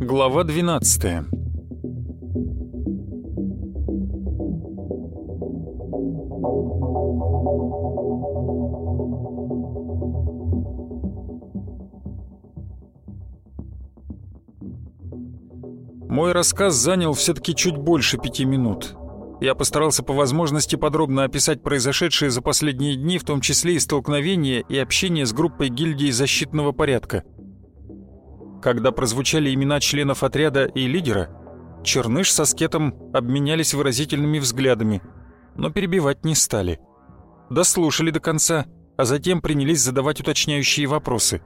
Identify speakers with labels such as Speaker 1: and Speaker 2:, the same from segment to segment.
Speaker 1: Глава 12 Мой рассказ занял все-таки чуть больше пяти минут. Я постарался по возможности подробно описать произошедшее за последние дни, в том числе и столкновения и общение с группой гильдии защитного порядка. Когда прозвучали имена членов отряда и лидера, Черныш со Скетом обменялись выразительными взглядами, но перебивать не стали. Дослушали до конца, а затем принялись задавать уточняющие вопросы.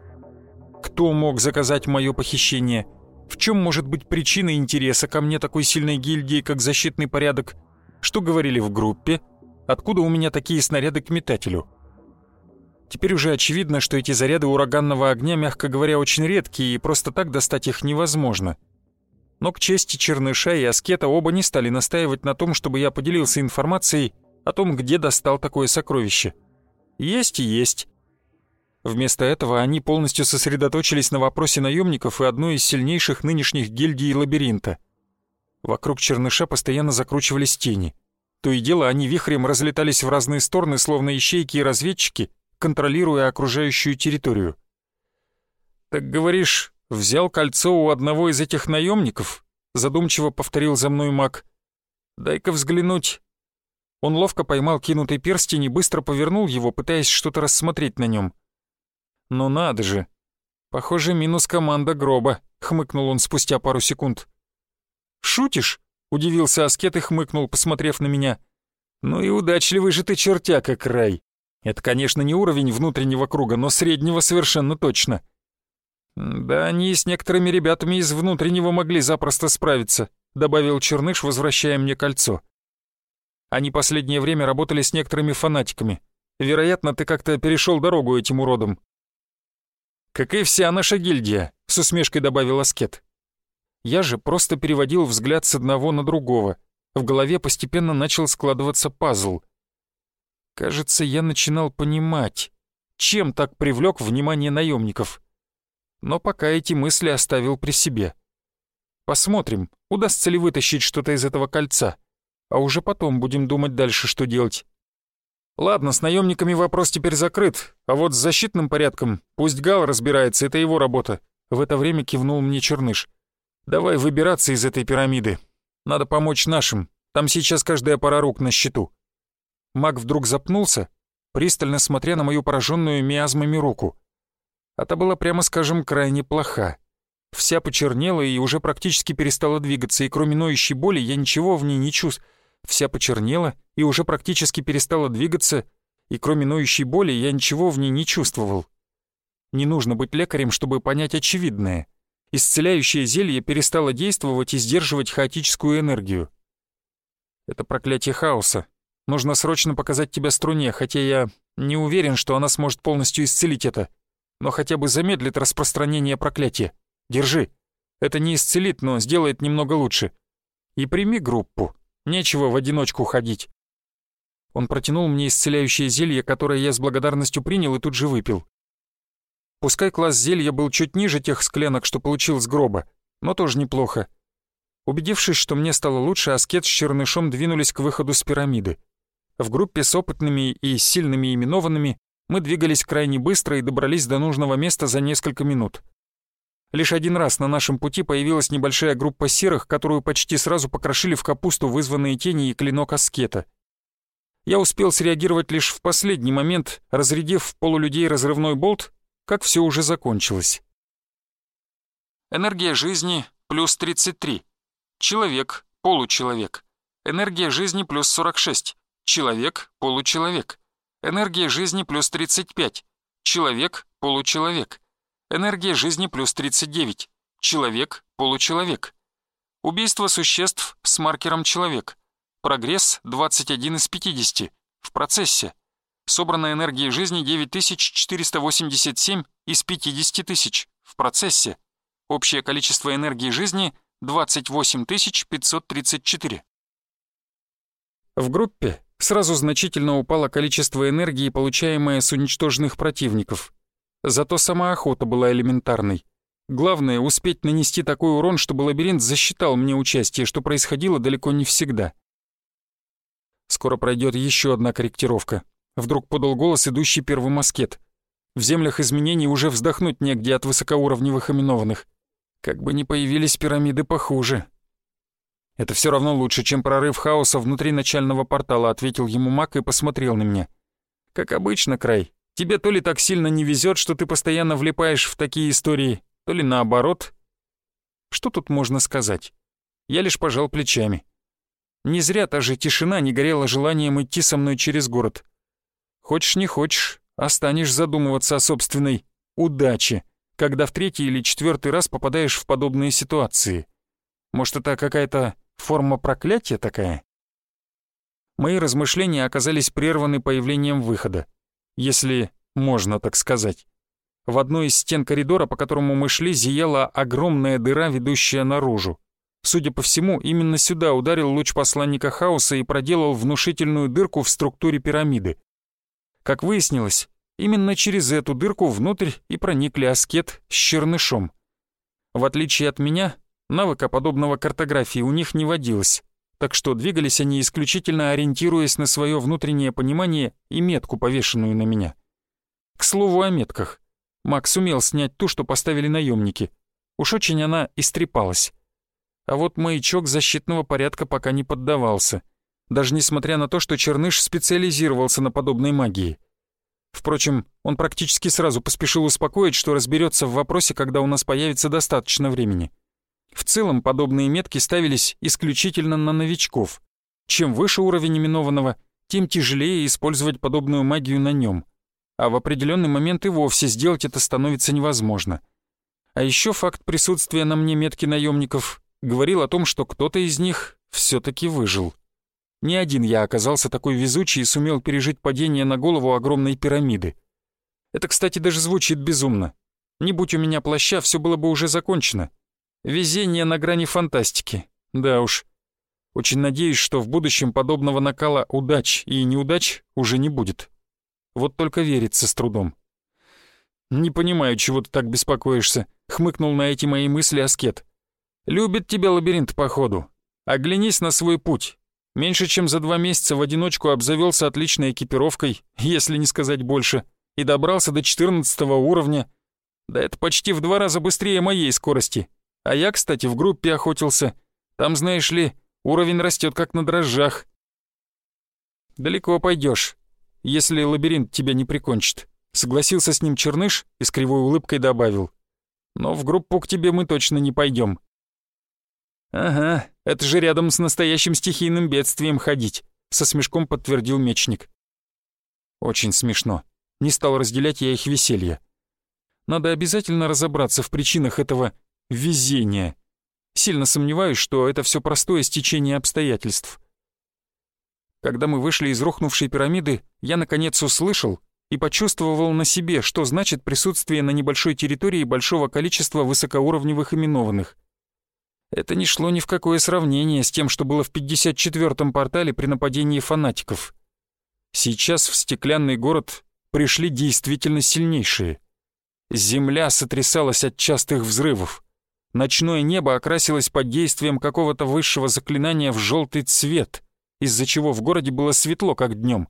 Speaker 1: Кто мог заказать мое похищение – в чем может быть причина интереса ко мне такой сильной гильдии, как защитный порядок? Что говорили в группе? Откуда у меня такие снаряды к метателю? Теперь уже очевидно, что эти заряды ураганного огня, мягко говоря, очень редкие, и просто так достать их невозможно. Но к чести Черныша и Аскета оба не стали настаивать на том, чтобы я поделился информацией о том, где достал такое сокровище. Есть и есть. Вместо этого они полностью сосредоточились на вопросе наемников и одной из сильнейших нынешних гильдий лабиринта. Вокруг черныша постоянно закручивались тени. То и дело они вихрем разлетались в разные стороны, словно ищейки и разведчики, контролируя окружающую территорию. «Так говоришь, взял кольцо у одного из этих наемников?» задумчиво повторил за мной маг. «Дай-ка взглянуть». Он ловко поймал кинутый перстень и быстро повернул его, пытаясь что-то рассмотреть на нем. «Ну надо же! Похоже, минус команда гроба», — хмыкнул он спустя пару секунд. «Шутишь?» — удивился Аскет и хмыкнул, посмотрев на меня. «Ну и удачливый же ты чертяка, край. Это, конечно, не уровень внутреннего круга, но среднего совершенно точно». «Да они с некоторыми ребятами из внутреннего могли запросто справиться», — добавил Черныш, возвращая мне кольцо. «Они последнее время работали с некоторыми фанатиками. Вероятно, ты как-то перешел дорогу этим уродам. «Как и вся наша гильдия», — с усмешкой добавил Аскет. Я же просто переводил взгляд с одного на другого. В голове постепенно начал складываться пазл. Кажется, я начинал понимать, чем так привлек внимание наемников. Но пока эти мысли оставил при себе. Посмотрим, удастся ли вытащить что-то из этого кольца, а уже потом будем думать дальше, что делать. Ладно, с наемниками вопрос теперь закрыт, а вот с защитным порядком пусть Гал разбирается, это его работа. В это время кивнул мне Черныш. Давай выбираться из этой пирамиды. Надо помочь нашим, там сейчас каждая пара рук на счету. Маг вдруг запнулся, пристально смотря на мою пораженную миазмами руку. А та была, прямо скажем, крайне плоха. Вся почернела и уже практически перестала двигаться, и кроме ноющей боли я ничего в ней не чувствовал вся почернела и уже практически перестала двигаться, и кроме ноющей боли я ничего в ней не чувствовал. Не нужно быть лекарем, чтобы понять очевидное. Исцеляющее зелье перестало действовать и сдерживать хаотическую энергию. Это проклятие хаоса. Нужно срочно показать тебя струне, хотя я не уверен, что она сможет полностью исцелить это. Но хотя бы замедлит распространение проклятия. Держи. Это не исцелит, но сделает немного лучше. И прими группу. Нечего в одиночку ходить. Он протянул мне исцеляющее зелье, которое я с благодарностью принял и тут же выпил. Пускай класс зелья был чуть ниже тех склянок, что получил с гроба, но тоже неплохо. Убедившись, что мне стало лучше, Аскет с Чернышом двинулись к выходу с пирамиды. В группе с опытными и сильными именованными мы двигались крайне быстро и добрались до нужного места за несколько минут. Лишь один раз на нашем пути появилась небольшая группа серых, которую почти сразу покрошили в капусту вызванные тени и клинок аскета. Я успел среагировать лишь в последний момент, разрядив в полулюдей разрывной болт, как все уже закончилось. Энергия жизни плюс 33. Человек, получеловек. Энергия жизни плюс 46. Человек, получеловек. Энергия жизни плюс 35. Человек, получеловек. Энергия жизни плюс 39. Человек, получеловек. Убийство существ с маркером человек. Прогресс 21 из 50. В процессе. Собранная энергия жизни 9487 из 50 тысяч. В процессе. Общее количество энергии жизни 28 534. В группе сразу значительно упало количество энергии, получаемое с уничтоженных противников. Зато сама охота была элементарной. Главное — успеть нанести такой урон, чтобы лабиринт засчитал мне участие, что происходило далеко не всегда. Скоро пройдет еще одна корректировка. Вдруг подал голос идущий первый маскет. В землях изменений уже вздохнуть негде от высокоуровневых именованных. Как бы ни появились пирамиды похуже. «Это все равно лучше, чем прорыв хаоса внутри начального портала», — ответил ему маг и посмотрел на меня. «Как обычно, Край, тебе то ли так сильно не везет, что ты постоянно влипаешь в такие истории, то ли наоборот. Что тут можно сказать? Я лишь пожал плечами. Не зря та же тишина не горела желанием идти со мной через город. Хочешь не хочешь, останешь задумываться о собственной удаче, когда в третий или четвертый раз попадаешь в подобные ситуации. Может, это какая-то форма проклятия такая? Мои размышления оказались прерваны появлением выхода, если можно так сказать. В одной из стен коридора, по которому мы шли, зияла огромная дыра, ведущая наружу. Судя по всему, именно сюда ударил луч посланника хаоса и проделал внушительную дырку в структуре пирамиды. Как выяснилось, именно через эту дырку внутрь и проникли аскет с чернышом. В отличие от меня, навыка подобного картографии у них не водилось, так что двигались они исключительно ориентируясь на свое внутреннее понимание и метку, повешенную на меня. К слову о метках. Макс сумел снять ту, что поставили наемники. Уж очень она истрепалась. А вот маячок защитного порядка пока не поддавался, даже несмотря на то, что Черныш специализировался на подобной магии. Впрочем, он практически сразу поспешил успокоить, что разберется в вопросе, когда у нас появится достаточно времени. В целом, подобные метки ставились исключительно на новичков. Чем выше уровень именованного, тем тяжелее использовать подобную магию на нем а в определенный момент и вовсе сделать это становится невозможно. А еще факт присутствия на мне метки наемников говорил о том, что кто-то из них все-таки выжил. Не один я оказался такой везучий и сумел пережить падение на голову огромной пирамиды. Это, кстати, даже звучит безумно. Не будь у меня плаща, все было бы уже закончено. Везение на грани фантастики. Да уж. Очень надеюсь, что в будущем подобного накала удач и неудач уже не будет. Вот только верится с трудом. «Не понимаю, чего ты так беспокоишься», — хмыкнул на эти мои мысли Аскет. «Любит тебя лабиринт, походу. Оглянись на свой путь. Меньше чем за два месяца в одиночку обзавелся отличной экипировкой, если не сказать больше, и добрался до 14 уровня. Да это почти в два раза быстрее моей скорости. А я, кстати, в группе охотился. Там, знаешь ли, уровень растет как на дрожжах. Далеко пойдешь, если лабиринт тебя не прикончит. Согласился с ним Черныш и с кривой улыбкой добавил. Но в группу к тебе мы точно не пойдем. Ага, это же рядом с настоящим стихийным бедствием ходить, со смешком подтвердил мечник. Очень смешно. Не стал разделять я их веселье. Надо обязательно разобраться в причинах этого везения. Сильно сомневаюсь, что это все простое стечение обстоятельств. Когда мы вышли из рухнувшей пирамиды, я наконец услышал и почувствовал на себе, что значит присутствие на небольшой территории большого количества высокоуровневых именованных. Это не шло ни в какое сравнение с тем, что было в 54-м портале при нападении фанатиков. Сейчас в стеклянный город пришли действительно сильнейшие. Земля сотрясалась от частых взрывов. Ночное небо окрасилось под действием какого-то высшего заклинания в желтый цвет из-за чего в городе было светло, как днем.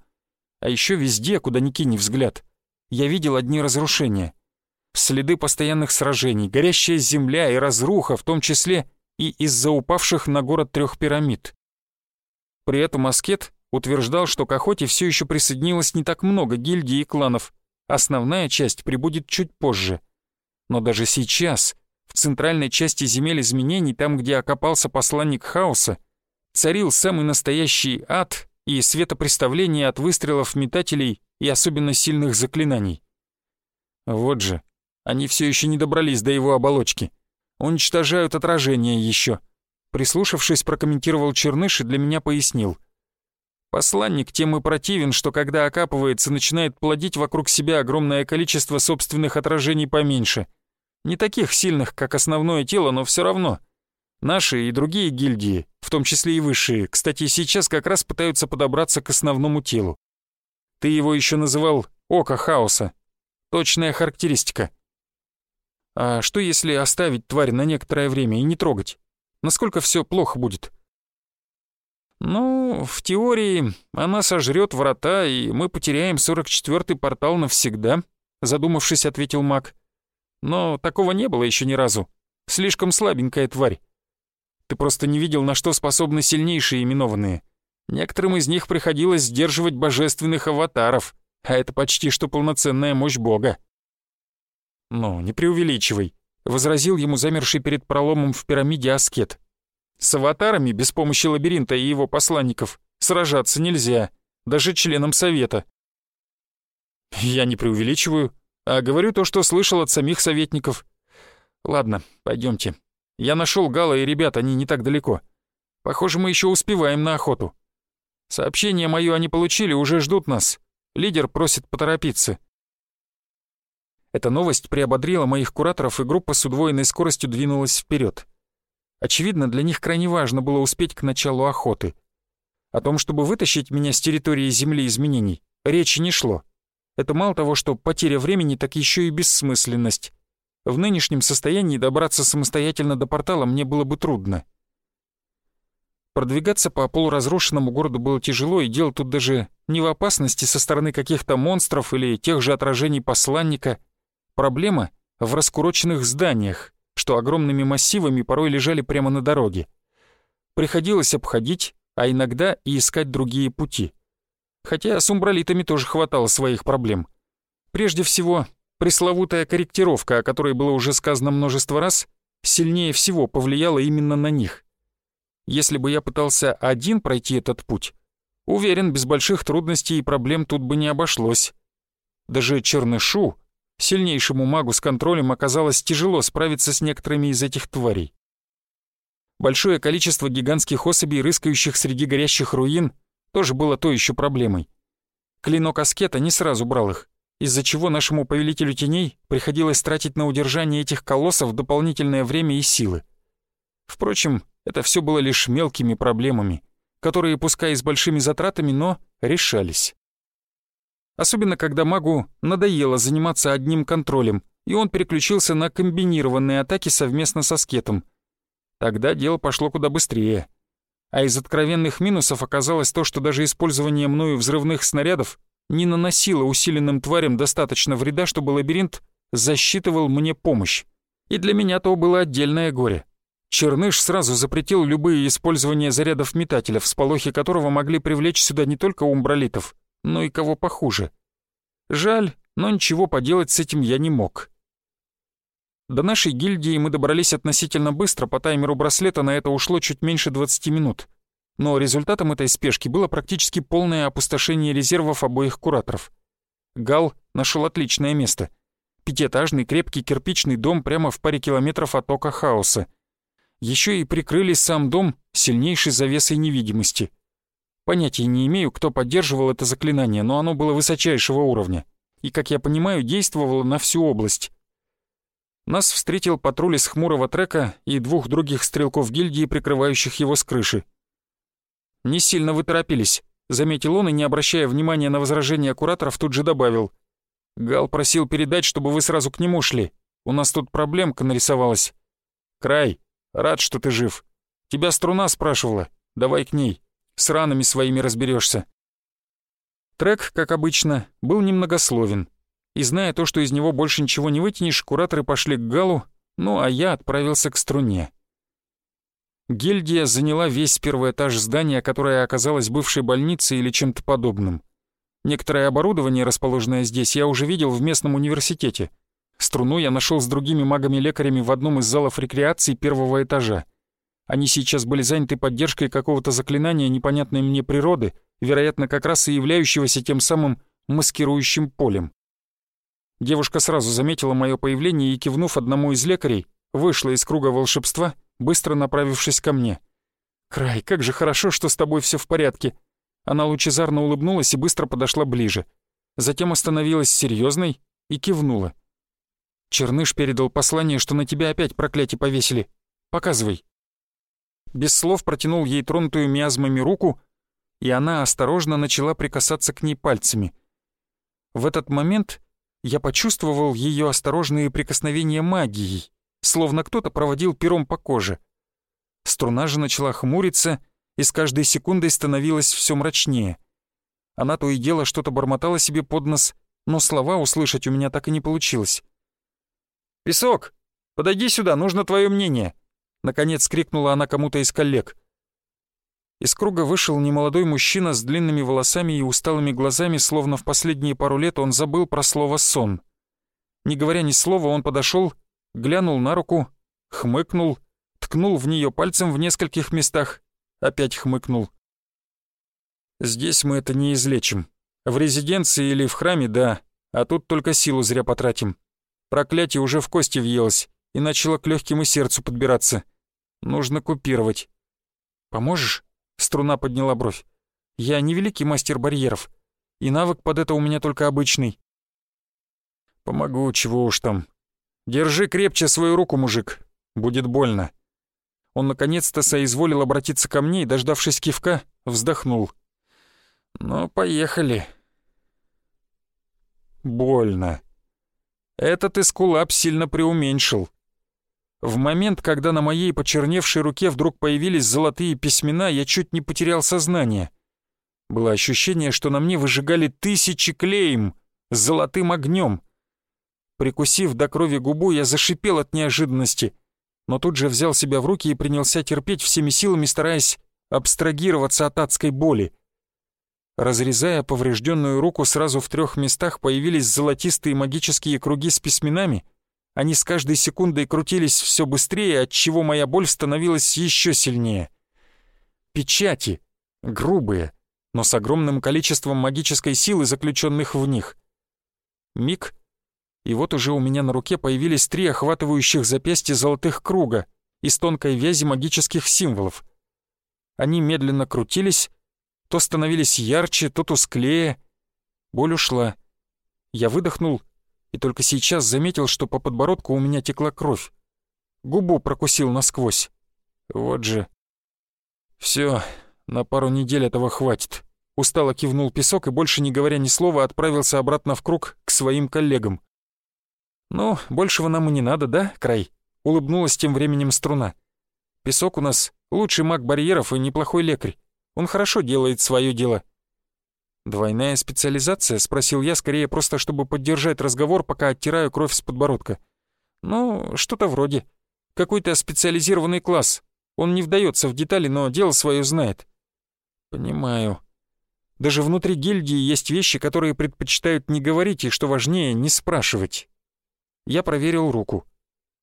Speaker 1: А еще везде, куда ни кинь взгляд, я видел одни разрушения. Следы постоянных сражений, горящая земля и разруха, в том числе и из-за упавших на город трех пирамид. При этом Аскет утверждал, что к охоте все еще присоединилось не так много гильдий и кланов, основная часть прибудет чуть позже. Но даже сейчас, в центральной части земель изменений, там, где окопался посланник хаоса, царил самый настоящий ад и светопреставление от выстрелов метателей и особенно сильных заклинаний. Вот же, они все еще не добрались до его оболочки. Уничтожают отражение еще. Прислушавшись, прокомментировал Черныш и для меня пояснил. Посланник тем и противен, что когда окапывается, начинает плодить вокруг себя огромное количество собственных отражений поменьше. Не таких сильных, как основное тело, но все равно — Наши и другие гильдии, в том числе и высшие, кстати, сейчас как раз пытаются подобраться к основному телу. Ты его еще называл «Око хаоса». Точная характеристика. А что если оставить тварь на некоторое время и не трогать? Насколько все плохо будет? Ну, в теории, она сожрет врата, и мы потеряем 44-й портал навсегда, задумавшись, ответил маг. Но такого не было еще ни разу. Слишком слабенькая тварь. Ты просто не видел, на что способны сильнейшие именованные. Некоторым из них приходилось сдерживать божественных аватаров, а это почти что полноценная мощь бога. «Ну, не преувеличивай», — возразил ему замерший перед проломом в пирамиде аскет. «С аватарами без помощи лабиринта и его посланников сражаться нельзя, даже членам совета». «Я не преувеличиваю, а говорю то, что слышал от самих советников. Ладно, пойдемте. Я нашел Гала и ребят, они не так далеко. Похоже, мы еще успеваем на охоту. Сообщение мое они получили, уже ждут нас. Лидер просит поторопиться». Эта новость приободрила моих кураторов, и группа с удвоенной скоростью двинулась вперед. Очевидно, для них крайне важно было успеть к началу охоты. О том, чтобы вытащить меня с территории Земли изменений, речи не шло. Это мало того, что потеря времени, так еще и бессмысленность. В нынешнем состоянии добраться самостоятельно до портала мне было бы трудно. Продвигаться по полуразрушенному городу было тяжело, и дело тут даже не в опасности со стороны каких-то монстров или тех же отражений посланника. Проблема в раскуроченных зданиях, что огромными массивами порой лежали прямо на дороге. Приходилось обходить, а иногда и искать другие пути. Хотя с умбралитами тоже хватало своих проблем. Прежде всего, пресловутая корректировка, о которой было уже сказано множество раз, сильнее всего повлияла именно на них. Если бы я пытался один пройти этот путь, уверен, без больших трудностей и проблем тут бы не обошлось. Даже Чернышу, сильнейшему магу с контролем, оказалось тяжело справиться с некоторыми из этих тварей. Большое количество гигантских особей, рыскающих среди горящих руин, тоже было то еще проблемой. Клинок аскета не сразу брал их, из-за чего нашему повелителю теней приходилось тратить на удержание этих колоссов дополнительное время и силы. Впрочем, это все было лишь мелкими проблемами, которые, пускай и с большими затратами, но решались. Особенно, когда магу надоело заниматься одним контролем, и он переключился на комбинированные атаки совместно со скетом. Тогда дело пошло куда быстрее. А из откровенных минусов оказалось то, что даже использование мною взрывных снарядов не наносило усиленным тварям достаточно вреда, чтобы лабиринт засчитывал мне помощь. И для меня то было отдельное горе. Черныш сразу запретил любые использования зарядов метателя, всполохи которого могли привлечь сюда не только умбралитов, но и кого похуже. Жаль, но ничего поделать с этим я не мог. До нашей гильдии мы добрались относительно быстро, по таймеру браслета на это ушло чуть меньше 20 минут. Но результатом этой спешки было практически полное опустошение резервов обоих кураторов. Гал нашел отличное место. Пятиэтажный крепкий кирпичный дом прямо в паре километров от ока хаоса — еще и прикрыли сам дом сильнейшей завесой невидимости. Понятия не имею, кто поддерживал это заклинание, но оно было высочайшего уровня и, как я понимаю, действовало на всю область. Нас встретил патруль из хмурого трека и двух других стрелков гильдии, прикрывающих его с крыши. «Не сильно вы торопились», — заметил он и, не обращая внимания на возражения кураторов, тут же добавил. «Гал просил передать, чтобы вы сразу к нему шли. У нас тут проблемка нарисовалась. Край, Рад, что ты жив. Тебя струна спрашивала. Давай к ней. С ранами своими разберешься. Трек, как обычно, был немногословен. И зная то, что из него больше ничего не вытянешь, кураторы пошли к Галу, ну а я отправился к струне. Гильдия заняла весь первый этаж здания, которое оказалось бывшей больницей или чем-то подобным. Некоторое оборудование, расположенное здесь, я уже видел в местном университете — Струну я нашел с другими магами-лекарями в одном из залов рекреации первого этажа. Они сейчас были заняты поддержкой какого-то заклинания непонятной мне природы, вероятно, как раз и являющегося тем самым маскирующим полем. Девушка сразу заметила мое появление и, кивнув одному из лекарей, вышла из круга волшебства, быстро направившись ко мне. «Край, как же хорошо, что с тобой все в порядке!» Она лучезарно улыбнулась и быстро подошла ближе. Затем остановилась серьезной и кивнула. Черныш передал послание, что на тебя опять проклятие повесили. Показывай». Без слов протянул ей тронутую миазмами руку, и она осторожно начала прикасаться к ней пальцами. В этот момент я почувствовал ее осторожные прикосновения магией, словно кто-то проводил пером по коже. Струна же начала хмуриться, и с каждой секундой становилось все мрачнее. Она то и дело что-то бормотала себе под нос, но слова услышать у меня так и не получилось. «Песок, подойди сюда, нужно твое мнение!» Наконец крикнула она кому-то из коллег. Из круга вышел немолодой мужчина с длинными волосами и усталыми глазами, словно в последние пару лет он забыл про слово «сон». Не говоря ни слова, он подошел, глянул на руку, хмыкнул, ткнул в нее пальцем в нескольких местах, опять хмыкнул. «Здесь мы это не излечим. В резиденции или в храме, да, а тут только силу зря потратим. Проклятие уже в кости въелось и начало к легким и сердцу подбираться. Нужно купировать. Поможешь? Струна подняла бровь. Я не великий мастер барьеров, и навык под это у меня только обычный. Помогу, чего уж там. Держи крепче свою руку, мужик. Будет больно. Он наконец-то соизволил обратиться ко мне и, дождавшись кивка, вздохнул. «Ну, поехали». Больно. Этот эскулап сильно преуменьшил. В момент, когда на моей почерневшей руке вдруг появились золотые письмена, я чуть не потерял сознание. Было ощущение, что на мне выжигали тысячи клеем с золотым огнем. Прикусив до крови губу, я зашипел от неожиданности, но тут же взял себя в руки и принялся терпеть всеми силами, стараясь абстрагироваться от адской боли. Разрезая поврежденную руку, сразу в трех местах появились золотистые магические круги с письменами — они с каждой секундой крутились все быстрее, отчего моя боль становилась еще сильнее. Печати. Грубые, но с огромным количеством магической силы, заключенных в них. Миг, и вот уже у меня на руке появились три охватывающих запястья золотых круга из тонкой вязи магических символов. Они медленно крутились, то становились ярче, то тусклее. Боль ушла. Я выдохнул — и только сейчас заметил, что по подбородку у меня текла кровь. Губу прокусил насквозь. Вот же. Все, на пару недель этого хватит. Устало кивнул песок и, больше не говоря ни слова, отправился обратно в круг к своим коллегам. «Ну, большего нам и не надо, да, Край?» — улыбнулась тем временем струна. «Песок у нас лучший маг барьеров и неплохой лекарь. Он хорошо делает свое дело. «Двойная специализация?» — спросил я, скорее просто чтобы поддержать разговор, пока оттираю кровь с подбородка. «Ну, что-то вроде. Какой-то специализированный класс. Он не вдается в детали, но дело свое знает». «Понимаю. Даже внутри гильдии есть вещи, которые предпочитают не говорить и, что важнее, не спрашивать». Я проверил руку.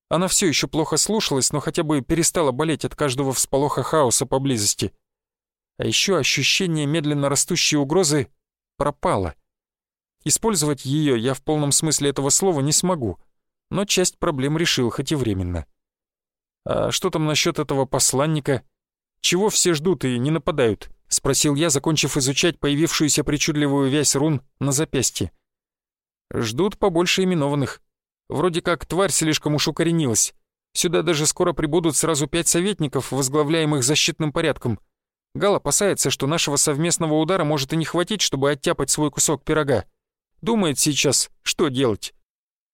Speaker 1: Она все еще плохо слушалась, но хотя бы перестала болеть от каждого всполоха хаоса поблизости. А еще ощущение медленно растущей угрозы пропало. Использовать ее я в полном смысле этого слова не смогу, но часть проблем решил, хоть и временно. «А что там насчет этого посланника? Чего все ждут и не нападают?» — спросил я, закончив изучать появившуюся причудливую вязь рун на запястье. «Ждут побольше именованных. Вроде как тварь слишком уж укоренилась. Сюда даже скоро прибудут сразу пять советников, возглавляемых защитным порядком. Гал опасается, что нашего совместного удара может и не хватить, чтобы оттяпать свой кусок пирога. Думает сейчас, что делать.